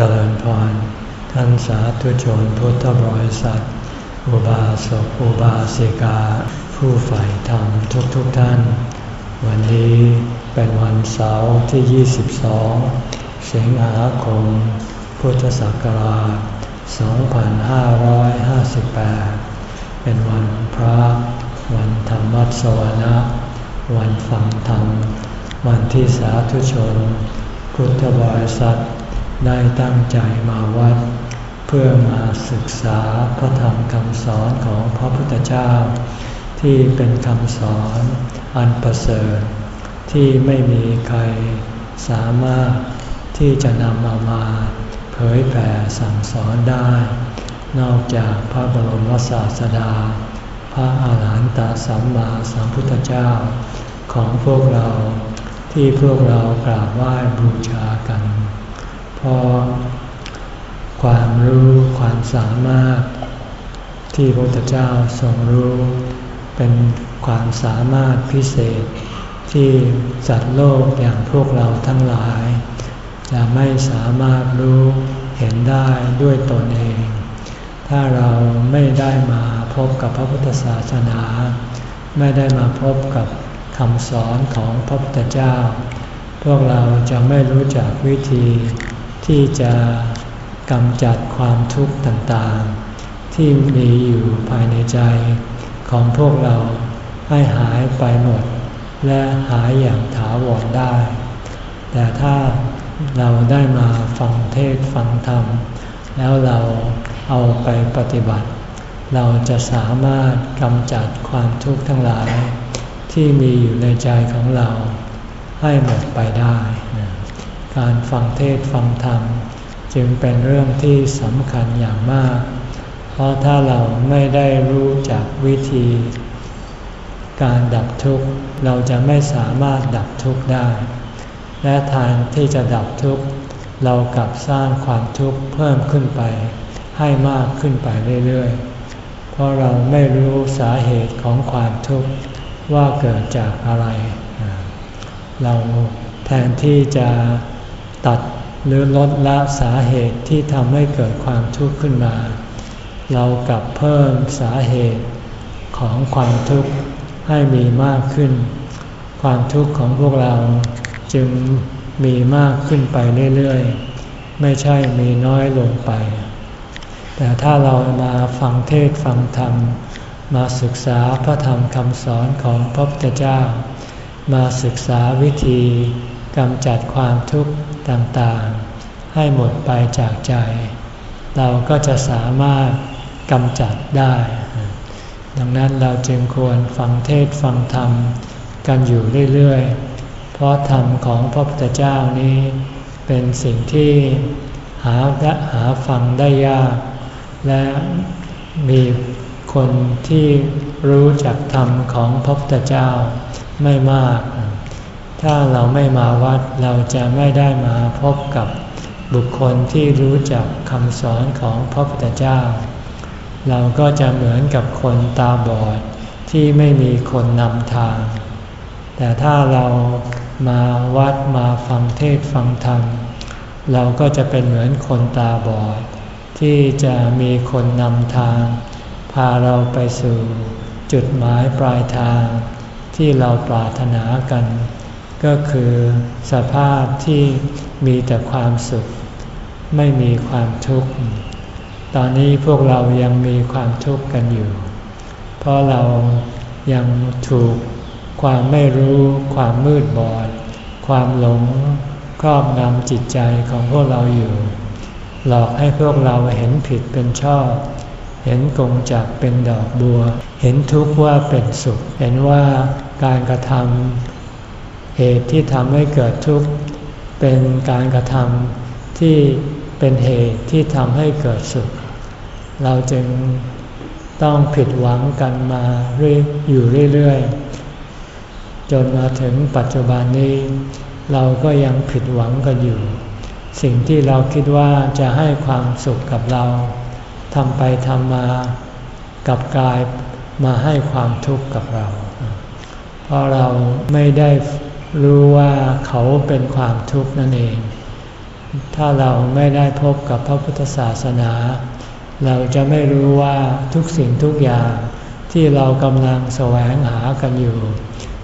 เจริญพร ท่านสาธุชนพุทธบริษัท อุบาสกอุบาสิกา ผู้ใฝ่ธรรมทุกๆทท่าน วันนี้เป็นวันเสาร์ที่ 22 สิงหาคม พุทธศักราช 2558 เป็นวันพระ วันธรรมัสวนะ วันฟังธรรม วันที่สาธุชน พุทธบริษัท ได้ตั้งใจมาวัด เพื่อมาศึกษาพระธรรมคำสอนของพระพุทธเจ้า ที่เป็นคำสอนอันประเสริฐที่ไม่มีใครสามารถที่จะนำเอามาเผยแผ่สั่งสอนได้ นอกจากพระบรมศาสดา พระอาหารหันตสัมมาสัมพุทธเจ้า ของพวกเราที่พวกเรากราบไหว้บูชากัน พราะความรู้ความสามารถ ที่พระพุทธเจ้าทรงรู้ เป็นความสามารถพิเศษ ที่สัตว์โลกอย่างพวกเราทั้งหลาย จะไม่สามารถรู้เห็นได้ด้วยตนเอง ถ้าเราไม่ได้มาพบกับพระพุทธศาสนา ไม่ได้มาพบกับคำสอนของพระพุทธเจ้า พวกเราจะไม่รู้จักวิธี ที่จะกำจัดความทุกข์ต่างๆ ที่มีอยู่ภายในใจของพวกเราให้หายไปหมด และหายอย่างถาวรได้ แต่ถ้าเราได้มาฟังเทศฟังธรรม แล้วเราเอาไปปฏิบัติ เราจะสามารถกำจัดความทุกข์ทั้งหลาย ที่มีอยู่ในใจของเราให้หมดไปได้ การฟังเทศฟังธรรม จึงเป็นเรื่องที่สำคัญอย่างมาก เพราะถ้าเราไม่ได้รู้จักวิธี การดับทุกข์ เราจะไม่สามารถดับทุกข์ได้ และทางที่จะดับทุกข์ เรากลับสร้างความทุกข์เพิ่มขึ้นไป ให้มากขึ้นไปเรื่อยๆ เพราะเราไม่รู้สาเหตุของความทุกข์ว่าเกิดจากอะไร เราแทนที่จะ ตัดหรือลดละสาเหตุที่ทำให้เกิดความทุกข์ขึ้นมา เรากลับเพิ่มสาเหตุของความทุกข์ให้มีมากขึ้น ความทุกข์ของพวกเราจึงมีมากขึ้นไปเรื่อยๆ ไม่ใช่มีน้อยลงไป แต่ถ้าเรามาฟังเทศฟังธรรม มาศึกษาพระธรรมคำสอนของพระพุทธเจ้า มาศึกษาวิธีกำจัดความทุกข์ ต่างๆ ให้หมดไปจากใจ เราก็จะสามารถกำจัดได้ ดังนั้นเราจึงควรฟังเทศฟังธรรมกันอยู่เรื่อยๆ เพราะธรรมของพระพุทธเจ้านี้เป็นสิ่งที่หาและหาฟังได้ยาก และมีคนที่รู้จักธรรมของพระพุทธเจ้าไม่มาก ถ้าเราไม่มาวัดเราจะไม่ได้มาพบกับบุคคลที่รู้จักคำสอนของพระพุทธเจ้า เราก็จะเหมือนกับคนตาบอดที่ไม่มีคนนำทาง แต่ถ้าเรามาวัดมาฟังเทศฟังธรรม เราก็จะเป็นเหมือนคนตาบอด ที่จะมีคนนำทาง พาเราไปสู่จุดหมายปลายทางที่เราปรารถนากัน ก็คือสภาพที่มีแต่ความสุข ไม่มีความทุกข์ ตอนนี้พวกเรายังมีความทุกข์กันอยู่ เพราะเรายังถูกความไม่รู้ความมืดบอด ความหลงครอบงำจิตใจของพวกเราอยู่ หลอกให้พวกเราเห็นผิดเป็นชอบ เห็นกงจากเป็นดอกบัว เห็นทุกข์ว่าเป็นสุข เห็นว่าการกระทำ เหตุที่ทำให้เกิดทุกข์ เป็นการกระทำที่เป็นเหตุที่ทำให้เกิดสุข เราจึงต้องผิดหวังกันมาเรื่อยอยู่เรื่อยๆ จนมาถึงปัจจุบันนี้ เราก็ยังผิดหวังกันอยู่ สิ่งที่เราคิดว่าจะให้ความสุขกับเราทำไปทำมากับกายมาให้ความทุกข์กับเรา เพราะเราไม่ได้ รู้ว่าเขาเป็นความทุกข์นั่นเอง ถ้าเราไม่ได้พบกับพระพุทธศาสนา เราจะไม่รู้ว่าทุกสิ่งทุกอย่างที่เรากำลังแสวงหากันอยู่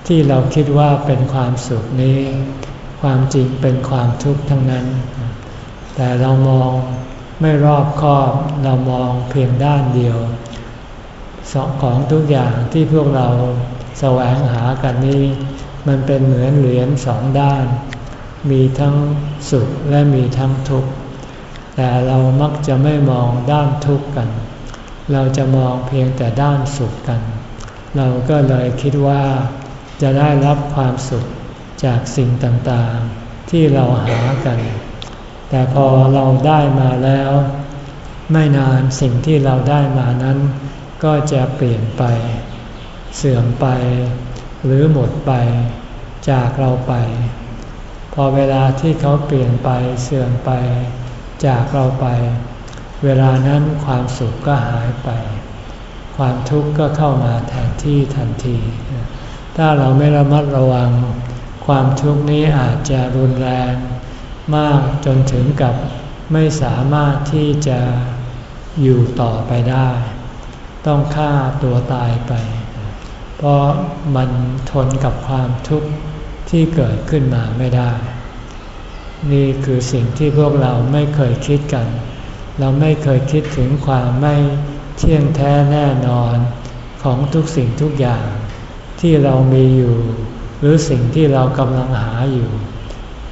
ที่เราคิดว่าเป็นความสุขนี้ ความจริงเป็นความทุกข์ทั้งนั้น แต่เรามองไม่รอบคอบเรามองเพียงด้านเดียวสองของทุกอย่างที่พวกเราแสวงหากันนี้ มันเป็นเหมือนเหรียญสองด้าน มีทั้งสุขและมีทั้งทุกข์ แต่เรามักจะไม่มองด้านทุกข์กัน เราจะมองเพียงแต่ด้านสุขกัน เราก็เลยคิดว่า จะได้รับความสุขจากสิ่งต่างๆ ที่เราหากัน แต่พอเราได้มาแล้ว ไม่นานสิ่งที่เราได้มานั้น ก็จะเปลี่ยนไป เสื่อมไป หรือหมดไปจากเราไป พอเวลาที่เขาเปลี่ยนไปเสื่อมไป จากเราไป เวลานั้นความสุขก็หายไป ความทุกข์ก็เข้ามาแทนที่ทันที ถ้าเราไม่ระมัดระวัง ความทุกข์นี้อาจจะรุนแรง มากจนถึงกับไม่สามารถที่จะอยู่ต่อไปได้ ต้องฆ่าตัวตายไป ราะมันทนกับความทุกข์ที่เกิดขึ้นมาไม่ได้ นี่คือสิ่งที่พวกเราไม่เคยคิดกัน เราไม่เคยคิดถึงความไม่เที่ยงแท้แน่นอนของทุกสิ่งทุกอย่าง ที่เรามีอยู่ หรือสิ่งที่เรากำลังหาอยู่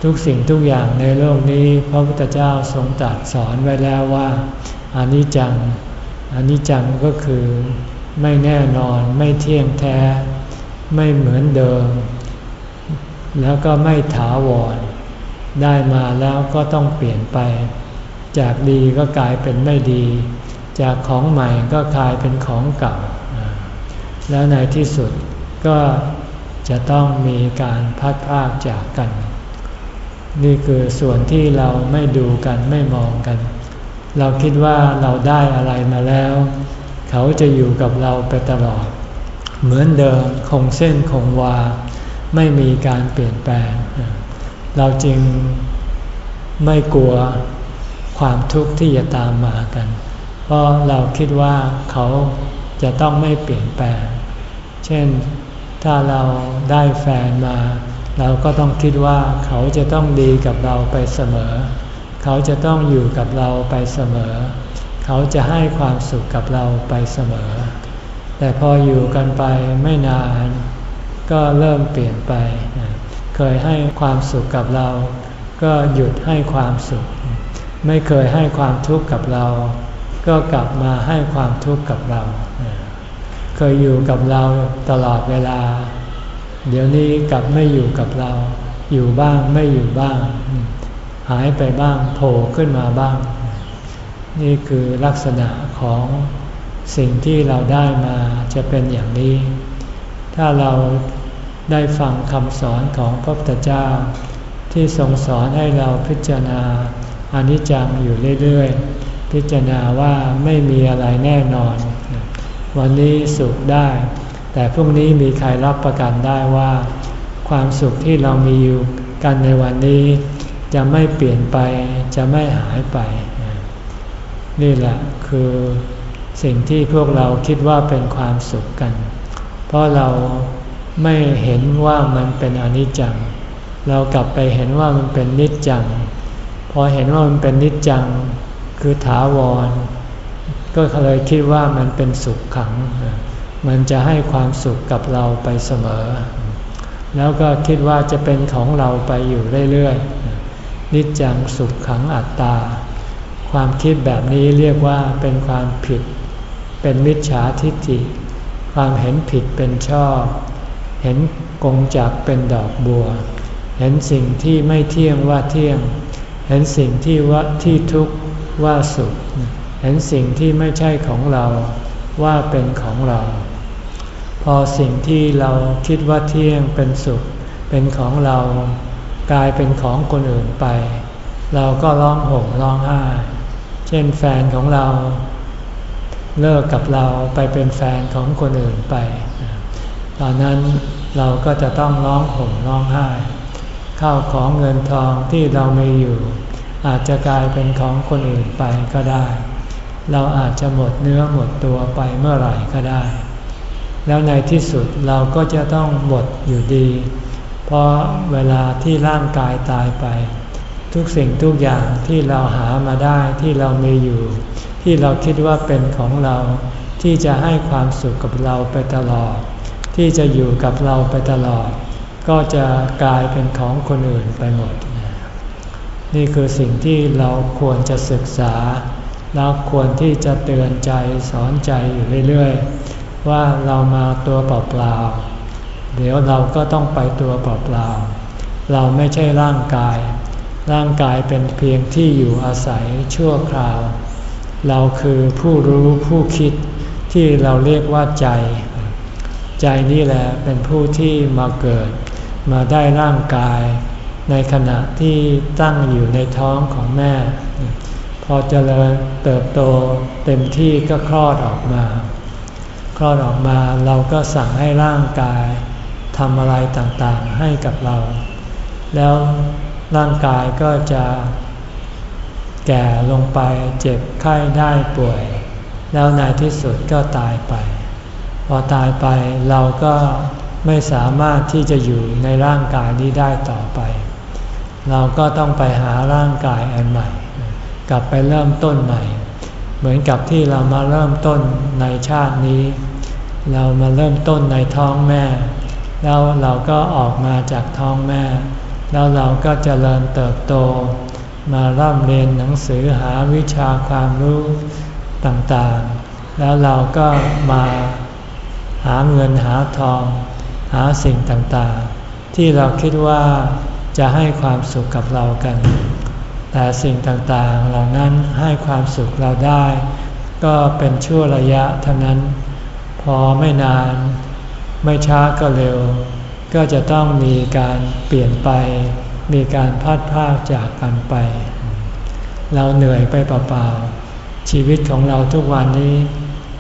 ทุกสิ่งทุกอย่างในโลกนี้พระพุทธเจ้าทรงตรัสสอนไว้แล้วว่าอนิจจังอนิจจังก็คือ ไม่แน่นอนไม่เที่ยงแท้ ไม่เหมือนเดิม แล้วก็ไม่ถาวร ได้มาแล้วก็ต้องเปลี่ยนไป จากดีก็กลายเป็นไม่ดี จากของใหม่ก็กลายเป็นของเก่า แล้วในที่สุดก็จะต้องมีการพัดพากจากกัน นี่คือส่วนที่เราไม่ดูกันไม่มองกัน เราคิดว่าเราได้อะไรมาแล้ว เขาจะอยู่กับเราไปตลอด เหมือนเดิมคงเส้นคงวา ไม่มีการเปลี่ยนแปลง เราจึงไม่กลัวความทุกข์ที่จะตามมากัน เพราะเราคิดว่าเขาจะต้องไม่เปลี่ยนแปลง เช่นถ้าเราได้แฟนมา เราก็ต้องคิดว่าเขาจะต้องดีกับเราไปเสมอ เขาจะต้องอยู่กับเราไปเสมอเเขาจะให้ความสุขกับเราไปเสมอ แต่พออยู่กันไปไม่นาน ก็เริ่มเปลี่ยนไป เคยให้ความสุขกับเรา ก็หยุดให้ความสุข ไม่เคยให้ความทุกข์กับเรา ก็กลับมาให้ความทุกข์กับเรา เคยอยู่กับเราตลอดเวลา เดี๋ยวนี้กลับไม่อยู่กับเรา อยู่บ้างไม่อยู่บ้าง หายไปบ้างโผล่ขึ้นมาบ้าง นี่คือลักษณะของสิ่งที่เราได้มาจะเป็นอย่างนี้ ถ้าเราได้ฟังคำสอนของพระพุทธเจ้า ที่ทรงสอนให้เราพิจารณาอนิจจังอยู่เรื่อยๆ พิจารณาว่าไม่มีอะไรแน่นอน วันนี้สุขได้ แต่พรุ่งนี้มีใครรับประกันได้ว่า ความสุขที่เรามีอยู่กันในวันนี้ จะไม่เปลี่ยนไปจะไม่หายไป นี่แหละคือสิ่งที่พวกเราคิดว่าเป็นความสุขกัน เพราะเราไม่เห็นว่ามันเป็นอนิจจัง เรากลับไปเห็นว่ามันเป็นนิจจัง พอเห็นว่ามันเป็นนิจจัง คือถาวร ก็เลยคิดว่ามันเป็นสุขขัง มันจะให้ความสุขกับเราไปเสมอ แล้วก็คิดว่าจะเป็นของเราไปอยู่เรื่อยๆ นิจจังสุขขังอัตตา ความคิดแบบนี้เรียกว่าเป็นความผิด เป็นมิจฉาทิฏฐิ ความเห็นผิดเป็นชอบ เห็นกงจักเป็นดอกบัว เห็นสิ่งที่ไม่เที่ยงว่าเที่ยง เห็นสิ่งที่ว่าที่ทุกข์ว่าสุข เห็นสิ่งที่ไม่ใช่ของเราว่าเป็นของเรา พอสิ่งที่เราคิดว่าเที่ยงเป็นสุข เป็นของเรา กลายเป็นของคนอื่นไป เราก็ร้องห่มร้องไห้ ช่นแฟนของเราเลิกกับเราไปเป็นแฟนของคนอื่นไป ตอนนั้นเราก็จะต้องร้องห่มร้องไห้ ข้าวของเงินทองที่เรามีอยู่ อาจจะกลายเป็นของคนอื่นไปก็ได้ เราอาจจะหมดเนื้อหมดตัวไปเมื่อไหร่ก็ได้ แล้วในที่สุดเราก็จะต้องหมดอยู่ดี เพราะเวลาที่ร่างกายตายไป ทุกสิ่งทุกอย่างที่เราหามาได้ที่เรามีอยู่ ที่เราคิดว่าเป็นของเรา ที่จะให้ความสุขกับเราไปตลอด ที่จะอยู่กับเราไปตลอด ก็จะกลายเป็นของคนอื่นไปหมด นี่คือสิ่งที่เราควรจะศึกษาแล้วควรที่จะเตือนใจสอนใจอยู่เรื่อยๆ ว่าเรามาตัวเปล่าๆเดี๋ยวเราก็ต้องไปตัวเปล่าๆเราไม่ใช่ร่างกาย ร่างกายเป็นเพียงที่อยู่อาศัยชั่วคราว เราคือผู้รู้ผู้คิดที่เราเรียกว่าใจ ใจนี่แหละเป็นผู้ที่มาเกิด มาได้ร่างกาย ในขณะที่ตั้งอยู่ในท้องของแม่ พอเจริญเติบโตเต็มที่ก็คลอดออกมา คลอดออกมาเราก็สั่งให้ร่างกายทำอะไรต่างๆให้กับเรา แล้ว ร่างกายก็จะแก่ลงไปเจ็บไข้ได้ป่วย แล้วในที่สุดก็ตายไป พอตายไปเราก็ไม่สามารถที่จะอยู่ในร่างกายนี้ได้ต่อไป เราก็ต้องไปหาร่างกายอันใหม่ กลับไปเริ่มต้นใหม่ เหมือนกับที่เรามาเริ่มต้นในชาตินี้ เรามาเริ่มต้นในท้องแม่ แล้วเราก็ออกมาจากท้องแม่ แล้วเราก็จเจริญเติบโต มาร่ำเรียนหนังสือหาวิชาความรู้ต่างๆ แล้วเราก็มาหาเงินหาทอง หาสิ่งต่างๆ ที่เราคิดว่าจะให้ความสุขกับเรากัน แต่สิ่งต่างๆ เหล่านั้นให้ความสุขเราได้ ก็เป็นชั่วระยะเท่านั้น พอไม่นาน ไม่ช้าก็เร็ว ก็จะต้องมีการเปลี่ยนไป มีการพัดพากจากกันไป เราเหนื่อยไปเปล่าๆ ชีวิตของเราทุกวันนี้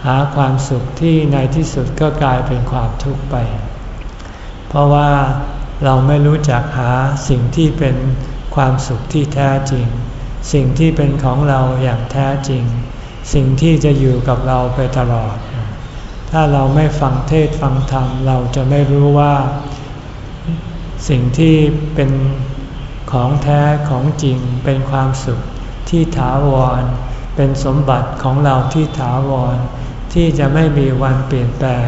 หาความสุขที่ในที่สุดก็กลายเป็นความทุกข์ไป เพราะว่าเราไม่รู้จักหาสิ่งที่เป็นความสุขที่แท้จริง สิ่งที่เป็นของเราอย่างแท้จริง สิ่งที่จะอยู่กับเราไปตลอด ถ้าเราไม่ฟังเทศฟังธรรมเราจะไม่รู้ว่า สิ่งที่เป็นของแท้ของจริงเป็นความสุขที่ถาวร เป็นสมบัติของเราที่ถาวร ที่จะไม่มีวันเปลี่ยนแปลง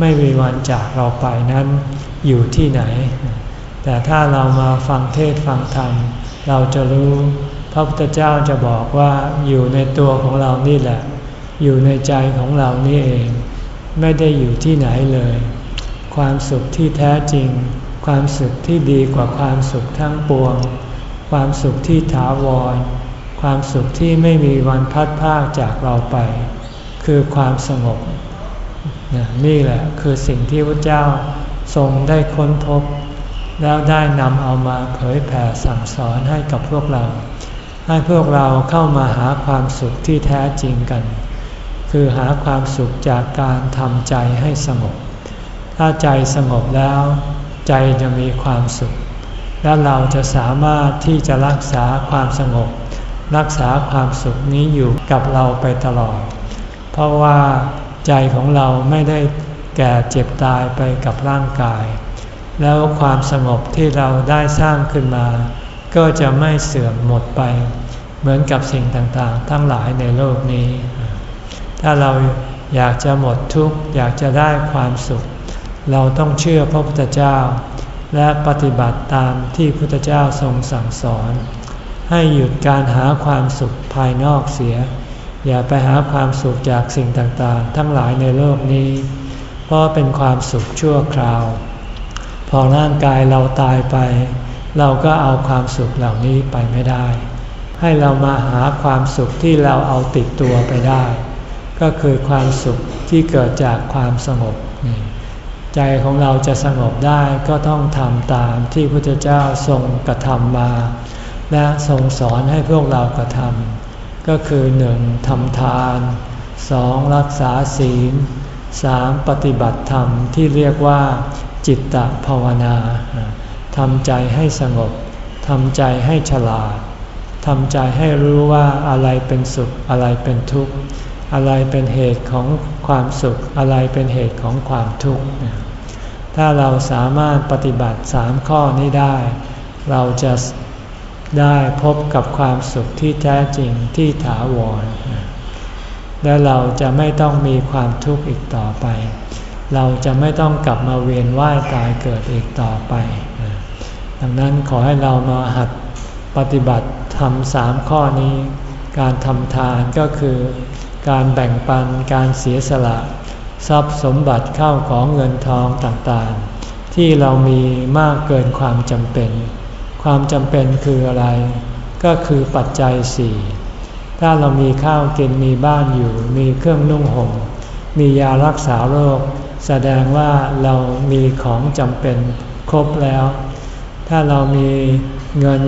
ไม่มีวันจากเราไปนั้นอยู่ที่ไหน แต่ถ้าเรามาฟังเทศฟังธรรม เราจะรู้พระพุทธเจ้าจะบอกว่าอยู่ในตัวของเรานี่แหละ อยู่ในใจของเรานี่เอง ไม่ได้อยู่ที่ไหนเลย ความสุขที่แท้จริง ความสุขที่ดีกว่าความสุขทั้งปวง ความสุขที่ถาวร ความสุขที่ไม่มีวันพัดพากจากเราไป คือความสงบนี่แหละคือสิ่งที่พระเจ้าทรงได้ค้นพบ แล้วได้นำเอามาเผยแผ่สั่งสอนให้กับพวกเรา ให้พวกเราเข้ามาหาความสุขที่แท้จริงกัน คือหาความสุขจากการทำใจให้สงบ ถ้าใจสงบแล้ว ใจจะมีความสุข และเราจะสามารถที่จะรักษาความสงบ รักษาความสุขนี้อยู่กับเราไปตลอด เพราะว่าใจของเราไม่ได้แก่เจ็บตายไปกับร่างกาย แล้วความสงบที่เราได้สร้างขึ้นมา ก็จะไม่เสื่อมหมดไป เหมือนกับสิ่งต่างๆ ทั้งหลายในโลกนี้ ถ้าเราอยากจะหมดทุกข์อยากจะได้ความสุข เราต้องเชื่อพระพุทธเจ้า และปฏิบัติตามที่พระพุทธเจ้าทรงสั่งสอน ให้หยุดการหาความสุขภายนอกเสีย อย่าไปหาความสุขจากสิ่งต่างๆ ทั้งหลายในโลกนี้ เพราะเป็นความสุขชั่วคราว พอร่างกายเราตายไป เราก็เอาความสุขเหล่านี้ไปไม่ได้ ให้เรามาหาความสุขที่เราเอาติดตัวไปได้ ก็คือความสุขที่เกิดจากความสงบนี่ ใจของเราจะสงบได้ก็ต้องทำตามที่พระพุทธเจ้าทรงกระทำมา และทรงสอนให้พวกเรากระทำก็คือหนึ่งทำทานสองรักษาศีลสามปฏิบัติธรรมที่เรียกว่า จิตตภาวนาทำใจให้สงบทำใจให้ฉลาดทำใจให้รู้ว่าอะไรเป็นสุขอะไรเป็นทุกข์ อะไรเป็นเหตุของความสุข อะไรเป็นเหตุของความทุกข์ ถ้าเราสามารถปฏิบัติสามข้อนี้ได้ เราจะได้พบกับความสุขที่แท้จริงที่ถาวร และเราจะไม่ต้องมีความทุกข์อีกต่อไป เราจะไม่ต้องกลับมาเวียนว่ายตายเกิดอีกต่อไป ดังนั้นขอให้เรามาหัดปฏิบัติทำสามข้อนี้ การทำทานก็คือ การแบ่งปันการเสียสละ ทรัพย์สมบัติเข้าของเงินทองต่างๆ ที่เรามีมากเกินความจำเป็น ความจำเป็นคืออะไร ก็คือปัจจัยสี่ถ้าเรามีข้าวกินมีบ้านอยู่ มีเครื่องนุ่งห่มมียารักษาโรค แสดงว่าเรามีของจำเป็นครบแล้ว ถ้าเรามีเงิน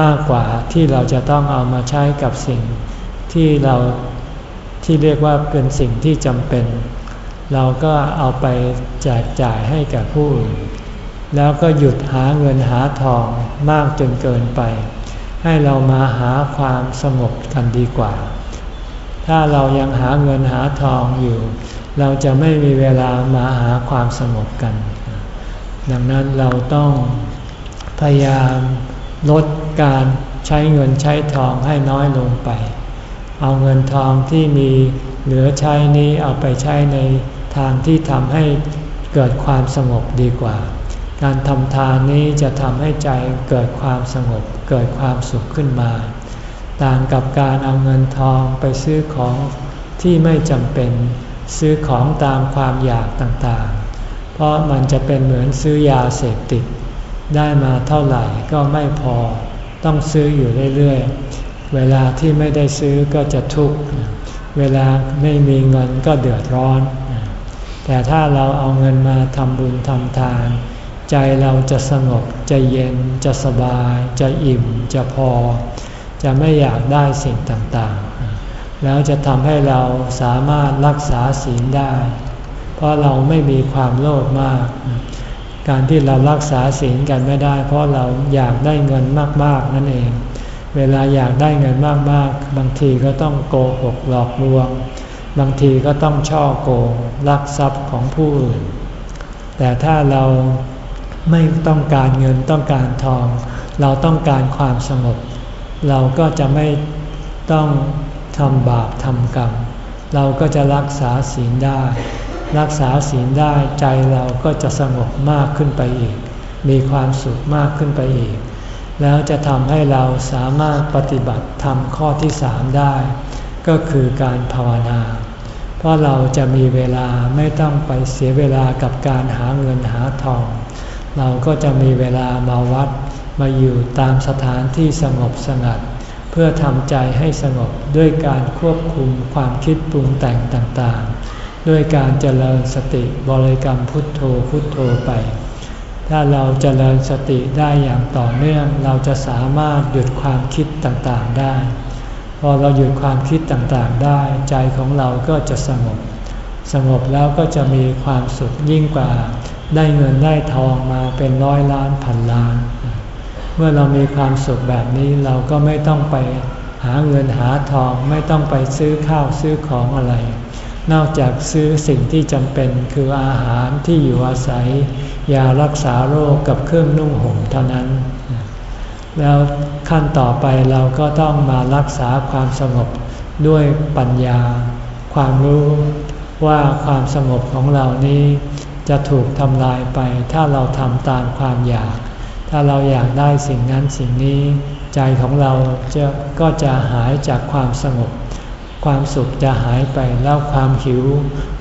มากกว่าที่เราจะต้องเอามาใช้กับสิ่งที่เรา ที่เรียกว่าเป็นสิ่งที่จำเป็น เราก็เอาไปแจกจ่ายให้แก่ผู้อื่น แล้วก็หยุดหาเงินหาทองมากจนเกินไป ให้เรามาหาความสงบกันดีกว่า ถ้าเรายังหาเงินหาทองอยู่ เราจะไม่มีเวลามาหาความสงบกัน ดังนั้นเราต้องพยายามลดการใช้เงินใช้ทองให้น้อยลงไป เอาเงินทองที่มีเหลือใช้นี้เอาไปใช้ในทางที่ทำให้เกิดความสงบดีกว่า การทำทานนี้จะทำให้ใจเกิดความสงบ เกิดความสุขขึ้นมา ต่างกับการเอาเงินทองไปซื้อของที่ไม่จำเป็น ซื้อของตามความอยากต่างๆ เพราะมันจะเป็นเหมือนซื้อยาเสพติด ได้มาเท่าไหร่ก็ไม่พอ ต้องซื้ออยู่เรื่อย เวลาที่ไม่ได้ซื้อก็จะทุกข์ เวลาไม่มีเงินก็เดือดร้อน แต่ถ้าเราเอาเงินมาทำบุญทำทาน ใจเราจะสงบ จะเย็น จะสบาย จะอิ่ม จะพอ จะไม่อยากได้สิ่งต่างๆ แล้วจะทำให้เราสามารถรักษาศีลได้ เพราะเราไม่มีความโลภมาก การที่เรารักษาศีลกันไม่ได้ เพราะเราอยากได้เงินมากๆนั่นเอง เวลาอยากได้เงินมากๆ บางทีก็ต้องโกหกหลอกลวง บางทีก็ต้องช่อโกงลักทรัพย์ของผู้อื่น แต่ถ้าเราไม่ต้องการเงินต้องการทอง เราต้องการความสงบ เราก็จะไม่ต้องทำบาปทำกรรม เราก็จะรักษาศีลได้ รักษาศีลได้ใจเราก็จะสงบมากขึ้นไปอีก มีความสุขมากขึ้นไปอีก แล้วจะทำให้เราสามารถปฏิบัติทำข้อที่สามได้ ก็คือการภาวนา เพราะเราจะมีเวลาไม่ต้องไปเสียเวลากับการหาเงินหาทอง เราก็จะมีเวลามาวัดมาอยู่ตามสถานที่สงบสงัด เพื่อทำใจให้สงบด้วยการควบคุมความคิดปรุงแต่งต่างๆ ด้วยการเจริญสติบริกรรมพุทโธพุทโธไป ถ้าเราจเจริญสติได้อย่างต่อเนื่อง เราจะสามารถหยุดความคิดต่างๆได้ พอเราหยุดความคิดต่างๆได้ ใจของเราก็จะสงบ สงบแล้วก็จะมีความสุขยิ่งกว่า ได้เงินได้ทองมาเป็นร้อยล้านพันล้าน เมื่อเรามีความสุขแบบนี้เราก็ไม่ต้องไปหาเงินหาทองไม่ต้องไปซื้อข้าวซื้อของอะไร นอกจากซื้อสิ่งที่จำเป็นคืออาหารที่อยู่อาศัย ยารักษาโรคกับเครื่องนุ่งห่มเท่านั้น แล้วขั้นต่อไปเราก็ต้องมารักษาความสงบด้วยปัญญา ความรู้ว่าความสงบของเรานี้จะถูกทำลายไป ถ้าเราทำตามความอยาก ถ้าเราอยากได้สิ่งนั้นสิ่งนี้ ใจของเราจะก็จะหายจากความสงบ ความสุขจะหายไปแล้วความหิว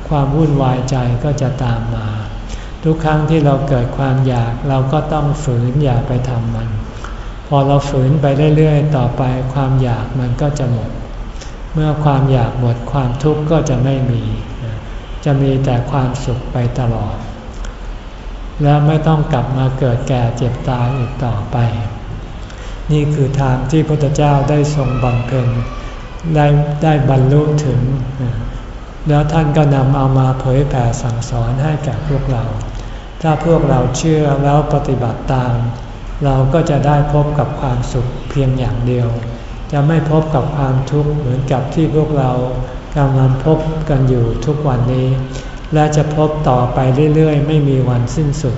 ความวุ่นวายใจก็จะตามมา ทุกครั้งที่เราเกิดความอยากเราก็ต้องฝืนอย่าไปทำมัน พอเราฝืนไปเรื่อยๆ ต่อไปความอยากมันก็จะหมด เมื่อความอยากหมดความทุกข์ก็จะไม่มี จะมีแต่ความสุขไปตลอด และไม่ต้องกลับมาเกิดแก่เจ็บตายอีกต่อไป นี่คือทางที่พระพุทธเจ้าได้ทรงบำเพ็ญได้ได้บรรลุถึงแล้วท่านก็นำเอามาเผยแผ่สั่งสอนให้แก่พวกเรา ถ้าพวกเราเชื่อแล้วปฏิบัติตาม เราก็จะได้พบกับความสุขเพียงอย่างเดียว จะไม่พบกับความทุกข์เหมือนกับที่พวกเรากำลังพบกันอยู่ทุกวันนี้ และจะพบต่อไปเรื่อยๆ ไม่มีวันสิ้นสุด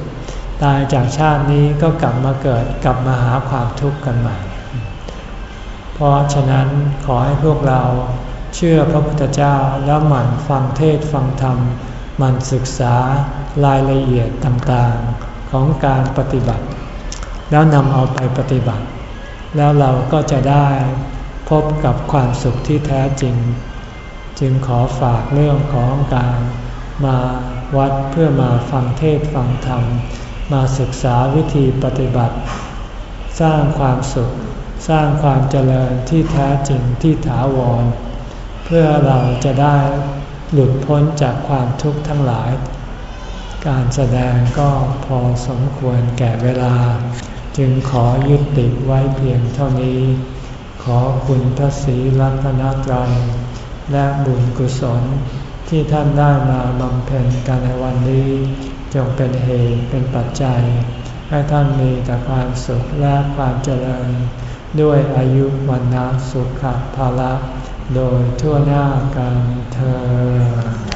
ตายจากชาตินี้ก็กลับมาเกิดกลับมาหาความทุกข์กันใหม่ เพราะฉะนั้นขอให้พวกเราเชื่อพระพุทธเจ้าแล้วหมั่นฟังเทศฟังธรรม มันศึกษารายละเอียดต่างๆของการปฏิบัติ แล้วนำเอาไปปฏิบัติ แล้วเราก็จะได้พบกับความสุขที่แท้จริง จึงขอฝากเรื่องของการมาวัดเพื่อมาฟังเทศฟังธรรม มาศึกษาวิธีปฏิบัติ สร้างความสุข สร้างความเจริญที่แท้จริงที่ถาวร เพื่อเราจะได้ หลุดพ้นจากความทุกข์ทั้งหลาย การแสดงก็พอสมควรแก่เวลา จึงขอยุติไว้เพียงเท่านี้ ขอคุณพระศรีรัตนตรัย และบุญกุศลที่ท่านได้มาบำเพ็ญกันในวันนี้ จงเป็นเหตุเป็นปัจจัย ให้ท่านมีแต่ความสุขและความเจริญ ด้วยอายุวันนาสุขภาละ โดยทั่วหน้ากันเธอ